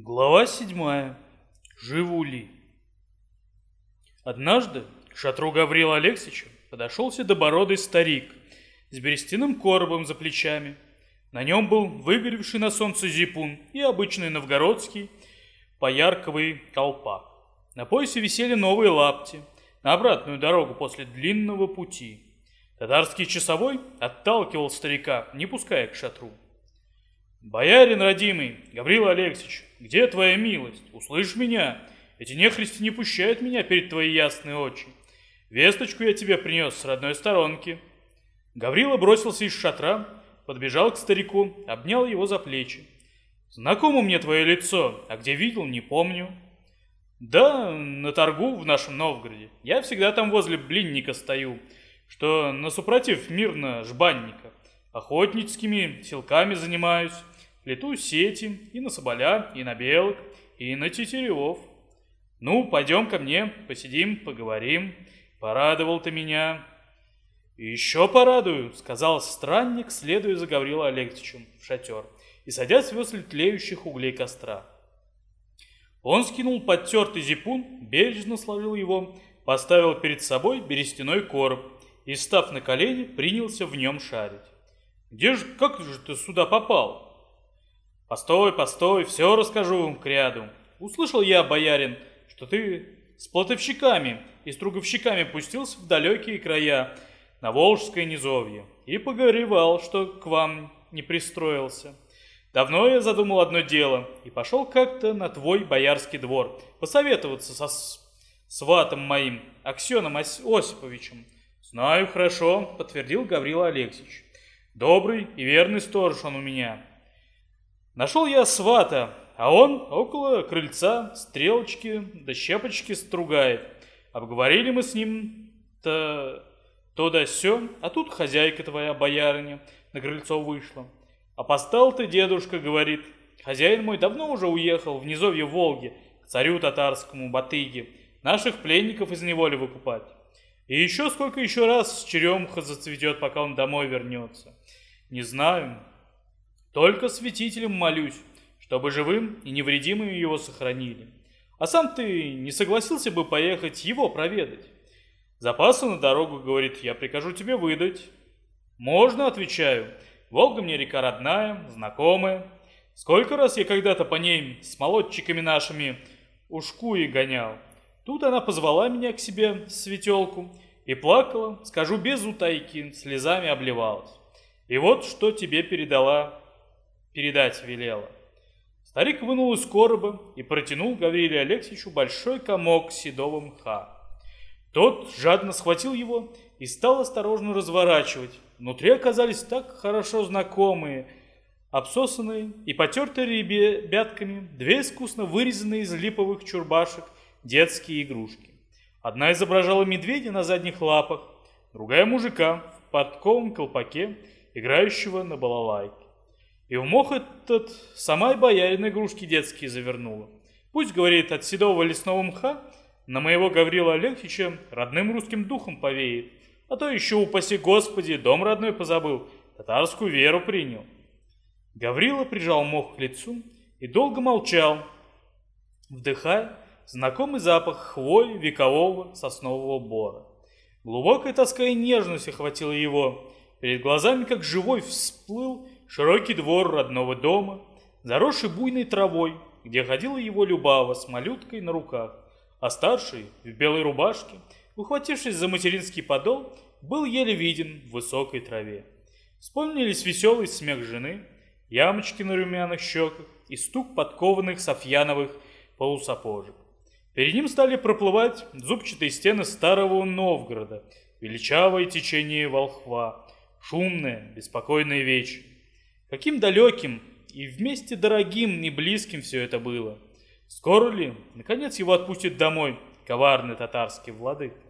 Глава седьмая. Живу ли? Однажды к шатру Гаврила Алексича подошел седобородый старик с берестяным коробом за плечами. На нем был выгоревший на солнце зипун и обычный новгородский поярковый колпак. На поясе висели новые лапти на обратную дорогу после длинного пути. Татарский часовой отталкивал старика, не пуская к шатру. «Боярин родимый, Гаврил Алексеевич, где твоя милость? Услышь меня! Эти нехристи не пущают меня перед твои ясные очи. Весточку я тебе принес с родной сторонки». Гаврила бросился из шатра, подбежал к старику, обнял его за плечи. «Знакомо мне твое лицо, а где видел, не помню». «Да, на торгу в нашем Новгороде. Я всегда там возле блинника стою, что насупротив мирно жбанника. Охотническими силками занимаюсь, плету сети и на соболя, и на белок, и на тетеревов. Ну, пойдем ко мне, посидим, поговорим. Порадовал ты меня. еще порадую, сказал странник, следуя за Гаврилом Алексеевичем в шатер и садясь возле тлеющих углей костра. Он скинул подтертый зипун, бережно сложил его, поставил перед собой берестяной короб и, став на колени, принялся в нем шарить. Где же, как же ты сюда попал? Постой, постой, все расскажу к ряду. Услышал я, боярин, что ты с платовщиками и струговщиками пустился в далекие края, на Волжское низовье, и погоревал, что к вам не пристроился. Давно я задумал одно дело и пошел как-то на твой боярский двор посоветоваться со сватом моим, Аксеном Осиповичем. Знаю хорошо, подтвердил Гаврил Алексеевич. Добрый и верный сторож он у меня. Нашел я свата, а он около крыльца стрелочки да щепочки стругает. Обговорили мы с ним то, да сё, а тут хозяйка твоя, боярыня, на крыльцо вышла. А постал ты, дедушка, говорит, хозяин мой давно уже уехал в низовье Волги, к царю татарскому, Батыге, наших пленников из неволи выкупать. И еще сколько еще раз черемха зацветет, пока он домой вернется. Не знаю. Только святителям молюсь, чтобы живым и невредимым его сохранили. А сам ты не согласился бы поехать его проведать? Запасы на дорогу, говорит, я прикажу тебе выдать. Можно, отвечаю. Волга мне река родная, знакомая. Сколько раз я когда-то по ней с молодчиками нашими ушку и гонял. Тут она позвала меня к себе, светелку, и плакала, скажу без утайки, слезами обливалась. И вот что тебе передала, передать велела. Старик вынул из короба и протянул Гаврилию Алексеевичу большой комок седого мха. Тот жадно схватил его и стал осторожно разворачивать. Внутри оказались так хорошо знакомые, обсосанные и потертые ребятками две искусно вырезанные из липовых чурбашек детские игрушки. Одна изображала медведя на задних лапах, другая мужика в подковом колпаке, играющего на балалайке. И в мох этот сама и боярина игрушки детские завернула. Пусть, говорит, от седого лесного мха на моего Гаврила Алексеевича родным русским духом повеет, а то еще, упаси Господи, дом родной позабыл, татарскую веру принял. Гаврила прижал мох к лицу и долго молчал, вдыхая знакомый запах хвои векового соснового бора. Глубокая тоска и нежность охватила его. Перед глазами, как живой, всплыл широкий двор родного дома, заросший буйной травой, где ходила его Любава с малюткой на руках, а старший, в белой рубашке, ухватившись за материнский подол, был еле виден в высокой траве. Вспомнились веселый смех жены, ямочки на румяных щеках и стук подкованных софьяновых полусапожек. Перед ним стали проплывать зубчатые стены старого Новгорода, величавое течение волхва, шумное, беспокойное вечер. Каким далеким и вместе дорогим и близким все это было. Скоро ли, наконец, его отпустит домой коварный татарский владыка?